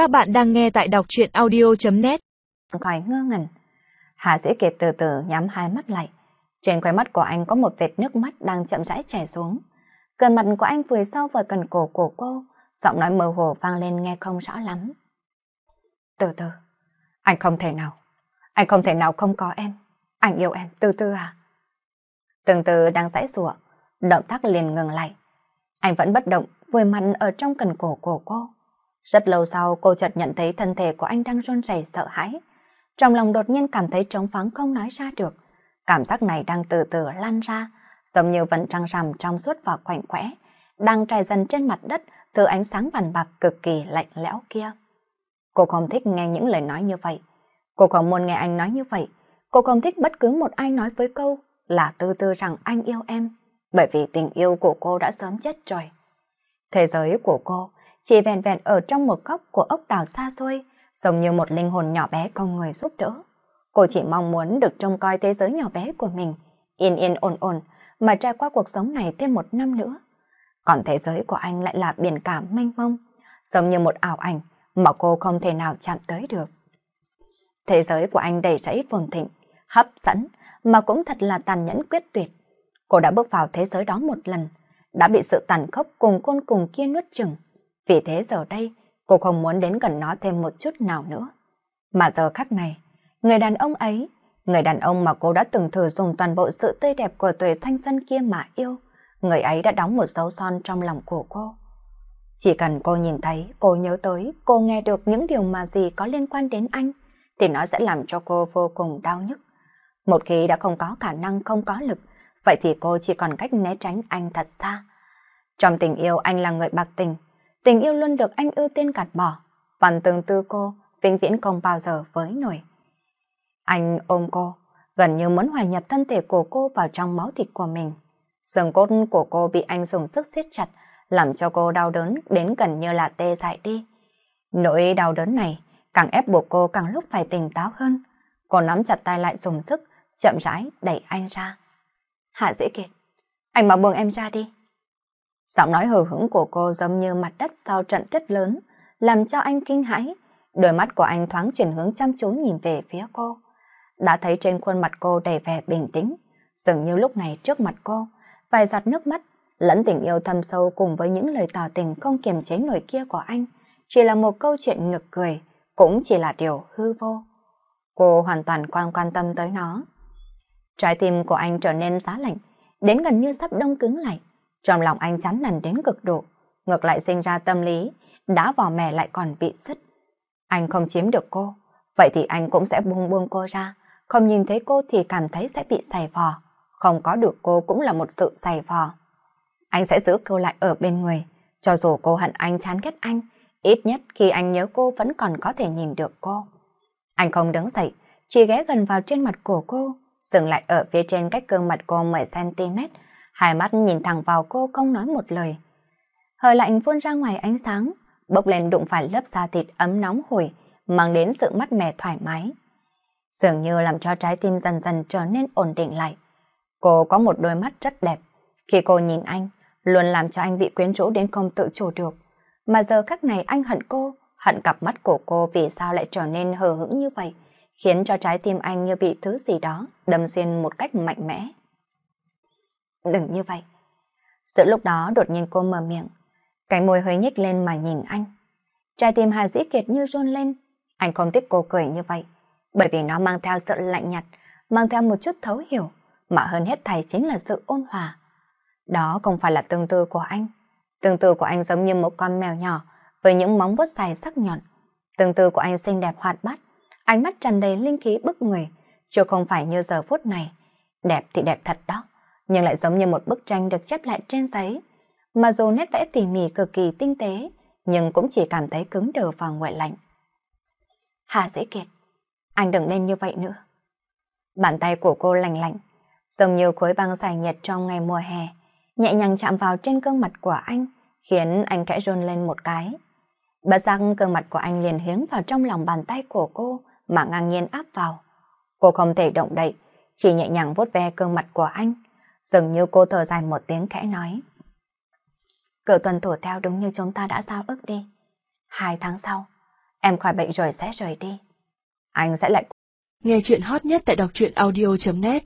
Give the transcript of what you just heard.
Các bạn đang nghe tại đọc truyện audio.net Khỏi ngơ ngẩn. Hà Dĩ Kiệt từ từ nhắm hai mắt lại. Trên khóe mắt của anh có một vệt nước mắt đang chậm rãi chảy xuống. Cơn mặt của anh vừa sau vào cần cổ của cô, giọng nói mơ hồ vang lên nghe không rõ lắm. Từ từ, anh không thể nào, anh không thể nào không có em. Anh yêu em, từ từ à? Từng từ đang giãy rủa, động tác liền ngừng lại. Anh vẫn bất động, vùi mặt ở trong cần cổ của cô. Rất lâu sau cô chợt nhận thấy thân thể của anh đang run rẩy sợ hãi. Trong lòng đột nhiên cảm thấy trống vắng không nói ra được. Cảm giác này đang từ từ lan ra, giống như vẫn trăng rằm trong suốt và quạnh quẽ, đang trải dần trên mặt đất từ ánh sáng vằn bạc cực kỳ lạnh lẽo kia. Cô không thích nghe những lời nói như vậy. Cô không muốn nghe anh nói như vậy. Cô không thích bất cứ một ai nói với câu là tư tư rằng anh yêu em, bởi vì tình yêu của cô đã sớm chết rồi. Thế giới của cô chỉ vẹn vẹn ở trong một góc của ốc đảo xa xôi, giống như một linh hồn nhỏ bé không người giúp đỡ. Cô chỉ mong muốn được trông coi thế giới nhỏ bé của mình, yên yên ổn ổn, mà trải qua cuộc sống này thêm một năm nữa. Còn thế giới của anh lại là biển cả mênh mông, giống như một ảo ảnh mà cô không thể nào chạm tới được. Thế giới của anh đầy rẫy phồn thịnh, hấp dẫn, mà cũng thật là tàn nhẫn quyết tuyệt. Cô đã bước vào thế giới đó một lần, đã bị sự tàn khốc cùng côn cùng kia nuốt chừng. Vì thế giờ đây, cô không muốn đến gần nó thêm một chút nào nữa. Mà giờ khắc này, người đàn ông ấy, người đàn ông mà cô đã từng thử dùng toàn bộ sự tươi đẹp của tuổi thanh xuân kia mà yêu, người ấy đã đóng một dấu son trong lòng của cô. Chỉ cần cô nhìn thấy, cô nhớ tới, cô nghe được những điều mà gì có liên quan đến anh, thì nó sẽ làm cho cô vô cùng đau nhức. Một khi đã không có khả năng không có lực, vậy thì cô chỉ còn cách né tránh anh thật xa. Trong tình yêu anh là người bạc tình, tình yêu luôn được anh ưu tiên gạt bỏ, còn tương tư cô vĩnh viễn không bao giờ với nổi. Anh ôm cô, gần như muốn hòa nhập thân thể của cô vào trong máu thịt của mình. Xương cốt của cô bị anh dùng sức siết chặt, làm cho cô đau đớn đến gần như là tê dại đi. Nỗi đau đớn này càng ép buộc cô càng lúc phải tỉnh táo hơn. Cô nắm chặt tay lại dùng sức, chậm rãi đẩy anh ra. Hạ dễ kiệt, anh mà buông em ra đi. Giọng nói hờ hững của cô giống như mặt đất sau trận tuyết lớn, làm cho anh kinh hãi. Đôi mắt của anh thoáng chuyển hướng chăm chú nhìn về phía cô. Đã thấy trên khuôn mặt cô đầy vẻ bình tĩnh, dường như lúc này trước mặt cô, vài giọt nước mắt, lẫn tình yêu thâm sâu cùng với những lời tỏ tình không kiềm chế nổi kia của anh, chỉ là một câu chuyện nực cười, cũng chỉ là điều hư vô. Cô hoàn toàn quan quan tâm tới nó. Trái tim của anh trở nên giá lạnh, đến gần như sắp đông cứng lại. Trong lòng anh chán nản đến cực độ, ngược lại sinh ra tâm lý, đã vào mè lại còn bị sứt. Anh không chiếm được cô, vậy thì anh cũng sẽ buông buông cô ra, không nhìn thấy cô thì cảm thấy sẽ bị xài vò, không có được cô cũng là một sự xài vò. Anh sẽ giữ cô lại ở bên người, cho dù cô hận anh chán ghét anh, ít nhất khi anh nhớ cô vẫn còn có thể nhìn được cô. Anh không đứng dậy, chỉ ghé gần vào trên mặt của cô, dừng lại ở phía trên cách gương mặt cô 10cm, hai mắt nhìn thẳng vào cô không nói một lời. Hơi lạnh phun ra ngoài ánh sáng, bốc lên đụng phải lớp da thịt ấm nóng hổi, mang đến sự mát mẻ thoải mái. Dường như làm cho trái tim dần dần trở nên ổn định lại. Cô có một đôi mắt rất đẹp. Khi cô nhìn anh, luôn làm cho anh bị quyến rũ đến không tự chủ được. Mà giờ khắc này anh hận cô, hận cặp mắt của cô vì sao lại trở nên hờ hững như vậy, khiến cho trái tim anh như bị thứ gì đó đâm xuyên một cách mạnh mẽ. Đừng như vậy. Giữa lúc đó đột nhiên cô mở miệng, cái môi hơi nhếch lên mà nhìn anh. Trái tim Hà Dĩ Kiệt như run lên, anh không thích cô cười như vậy, bởi vì nó mang theo sự lạnh nhạt, mang theo một chút thấu hiểu, mà hơn hết thầy chính là sự ôn hòa. Đó không phải là tương tư của anh. Tương tư của anh giống như một con mèo nhỏ với những móng vuốt dài sắc nhọn. Tương tư của anh xinh đẹp hoạt bát, ánh mắt tràn đầy linh khí bức người, chứ không phải như giờ phút này. Đẹp thì đẹp thật đó, nhưng lại giống như một bức tranh được chép lại trên giấy. Mà dù nét vẽ tỉ mỉ cực kỳ tinh tế, nhưng cũng chỉ cảm thấy cứng đờ và nguội lạnh. Hà dễ kiệt, anh đừng nên như vậy nữa. Bàn tay của cô lành lạnh, giống như khối băng dài nhiệt trong ngày mùa hè, nhẹ nhàng chạm vào trên gương mặt của anh, khiến anh khẽ run lên một cái. Bất giác gương mặt của anh liền hiếng vào trong lòng bàn tay của cô mà ngang nhiên áp vào. Cô không thể động đậy, chỉ nhẹ nhàng vuốt ve gương mặt của anh, dường như cô thở dài một tiếng khẽ nói. Cậu tuần thủ theo đúng như chúng ta đã giao ước đi. Hai tháng sau, Em khỏi bệnh rồi sẽ rời đi. Anh sẽ lại... Nghe chuyện hot nhất tại đọc truyện audio.net